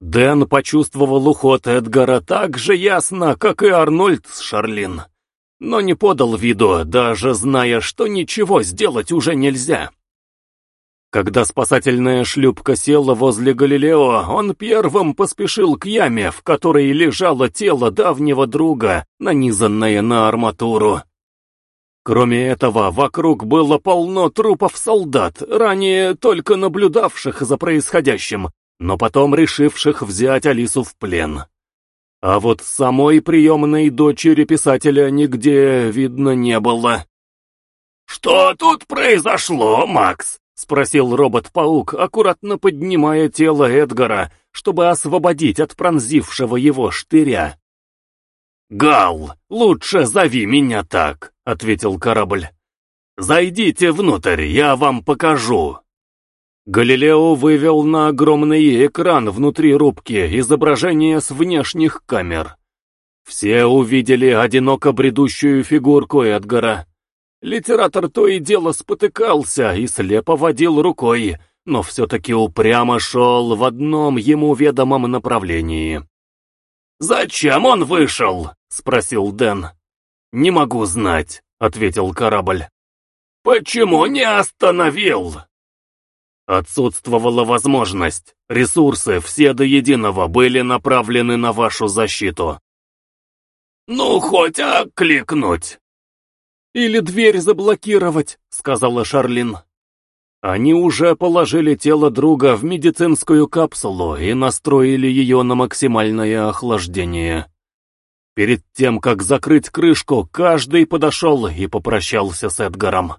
Дэн почувствовал уход Эдгара так же ясно, как и Арнольд с Шарлин, но не подал виду, даже зная, что ничего сделать уже нельзя. Когда спасательная шлюпка села возле Галилео, он первым поспешил к яме, в которой лежало тело давнего друга, нанизанное на арматуру. Кроме этого, вокруг было полно трупов солдат, ранее только наблюдавших за происходящим, но потом решивших взять Алису в плен. А вот самой приемной дочери писателя нигде видно не было. «Что тут произошло, Макс?» — спросил робот-паук, аккуратно поднимая тело Эдгара, чтобы освободить от пронзившего его штыря. «Гал, лучше зови меня так», — ответил корабль. «Зайдите внутрь, я вам покажу». Галилео вывел на огромный экран внутри рубки изображение с внешних камер. Все увидели одиноко бредущую фигурку Эдгара. Литератор то и дело спотыкался и слепо водил рукой, но все-таки упрямо шел в одном ему ведомом направлении. «Зачем он вышел?» — спросил Дэн. «Не могу знать», — ответил корабль. «Почему не остановил?» Отсутствовала возможность. Ресурсы все до единого были направлены на вашу защиту. «Ну, хоть окликнуть!» «Или дверь заблокировать», — сказала Шарлин. Они уже положили тело друга в медицинскую капсулу и настроили ее на максимальное охлаждение. Перед тем, как закрыть крышку, каждый подошел и попрощался с Эдгаром.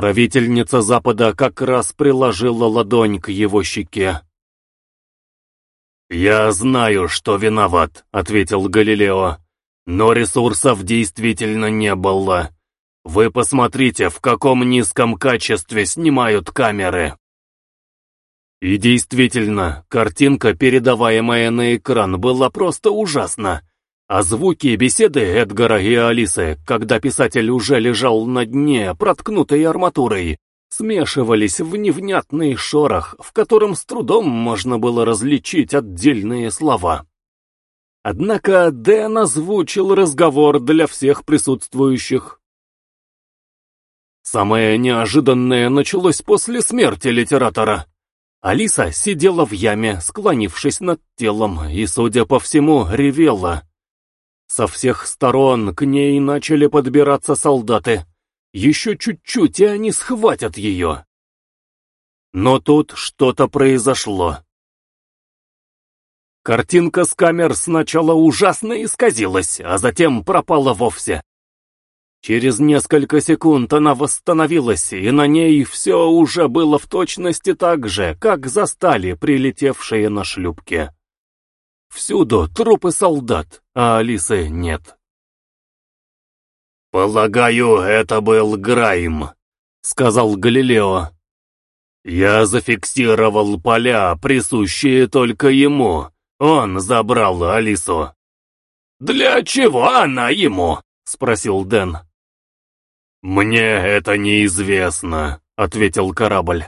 Правительница Запада как раз приложила ладонь к его щеке. «Я знаю, что виноват», — ответил Галилео. Но ресурсов действительно не было. Вы посмотрите, в каком низком качестве снимают камеры. И действительно, картинка, передаваемая на экран, была просто ужасна. А звуки беседы Эдгара и Алисы, когда писатель уже лежал на дне, проткнутой арматурой, смешивались в невнятный шорох, в котором с трудом можно было различить отдельные слова. Однако Дэн озвучил разговор для всех присутствующих. Самое неожиданное началось после смерти литератора. Алиса сидела в яме, склонившись над телом, и, судя по всему, ревела. Со всех сторон к ней начали подбираться солдаты. Еще чуть-чуть, и они схватят ее. Но тут что-то произошло. Картинка с камер сначала ужасно исказилась, а затем пропала вовсе. Через несколько секунд она восстановилась, и на ней все уже было в точности так же, как застали прилетевшие на шлюпке. Всюду трупы солдат, а Алисы нет. «Полагаю, это был Грайм», — сказал Галилео. «Я зафиксировал поля, присущие только ему, он забрал Алису. «Для чего она ему?» — спросил Дэн. «Мне это неизвестно», — ответил корабль.